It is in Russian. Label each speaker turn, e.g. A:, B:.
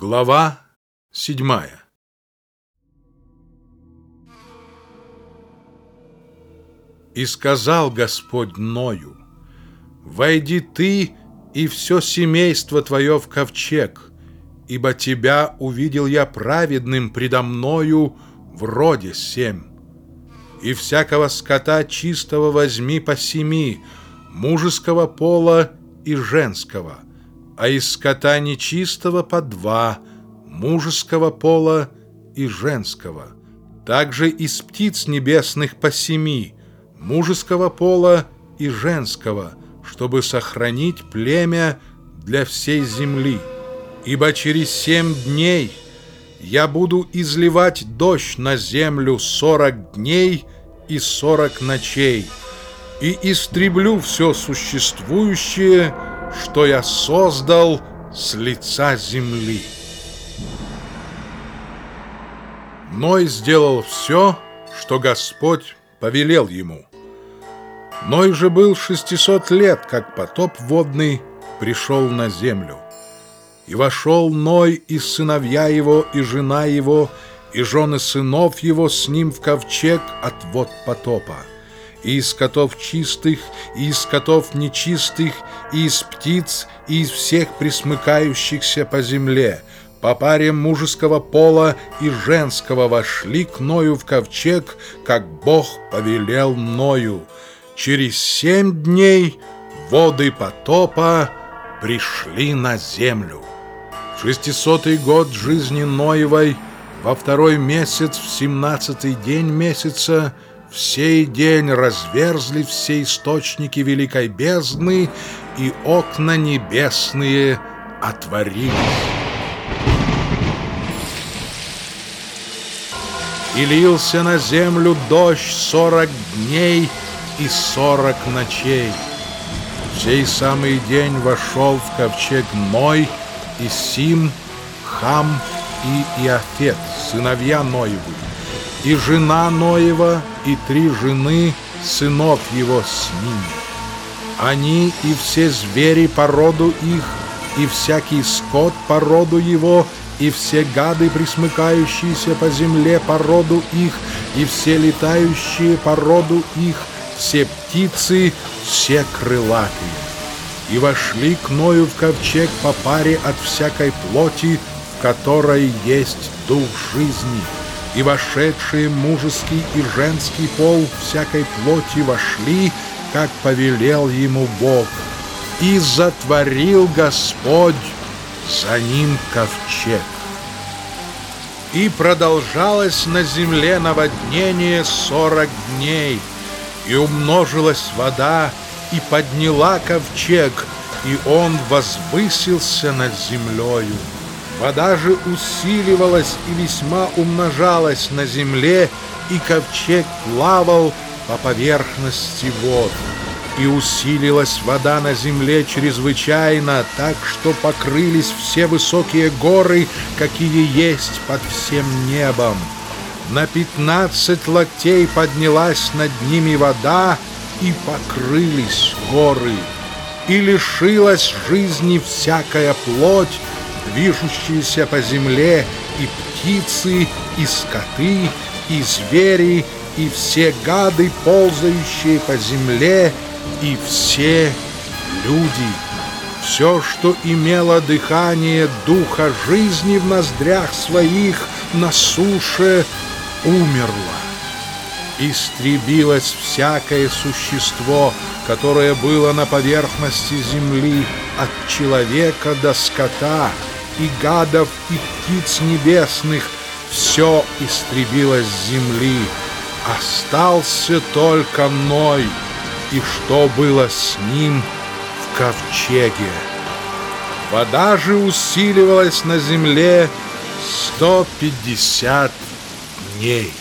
A: Глава седьмая И сказал Господь Ною, «Войди ты и все семейство твое в ковчег, ибо тебя увидел я праведным предо мною в роде семь. И всякого скота чистого возьми по семи, мужеского пола и женского, а из скота нечистого по два, мужеского пола и женского. Также из птиц небесных по семи, мужеского пола и женского, чтобы сохранить племя для всей земли. Ибо через семь дней я буду изливать дождь на землю сорок дней и сорок ночей, и истреблю все существующее, что я создал с лица земли. Ной сделал все, что Господь повелел ему. Ной же был шестисот лет, как потоп водный пришел на землю. И вошел Ной и сыновья его, и жена его, и жены сынов его с ним в ковчег от вод потопа и из котов чистых, и из котов нечистых, и из птиц, и из всех присмыкающихся по земле. По паре мужеского пола и женского вошли к Ною в ковчег, как Бог повелел Ною. Через семь дней воды потопа пришли на землю. В шестисотый год жизни Ноевой, во второй месяц, в семнадцатый день месяца, в сей день разверзли все источники великой бездны, и окна небесные отворились. И лился на землю дождь сорок дней и сорок ночей. В сей самый день вошел в ковчег Ной и Сим, Хам и Иофет, сыновья Ноевы и жена Ноева, и три жены сынов его с ними. Они и все звери по роду их, и всякий скот по роду его, и все гады, присмыкающиеся по земле по роду их, и все летающие по роду их, все птицы, все крылатые. И вошли к Ною в ковчег по паре от всякой плоти, в которой есть дух жизни и вошедшие мужеский и женский пол всякой плоти вошли, как повелел ему Бог. И затворил Господь за ним ковчег. И продолжалось на земле наводнение сорок дней, и умножилась вода, и подняла ковчег, и он возвысился над землею. Вода же усиливалась и весьма умножалась на земле, и ковчег плавал по поверхности вод. И усилилась вода на земле чрезвычайно, так что покрылись все высокие горы, какие есть под всем небом. На пятнадцать локтей поднялась над ними вода, и покрылись горы. И лишилась жизни всякая плоть, движущиеся по земле, и птицы, и скоты, и звери, и все гады, ползающие по земле, и все люди. Все, что имело дыхание духа жизни в ноздрях своих на суше, умерло. Истребилось всякое существо, которое было на поверхности земли, от человека до скота, и гадов, и птиц небесных, все истребилось с земли. Остался только Ной, и что было с ним в ковчеге. Вода же усиливалась на земле 150 дней.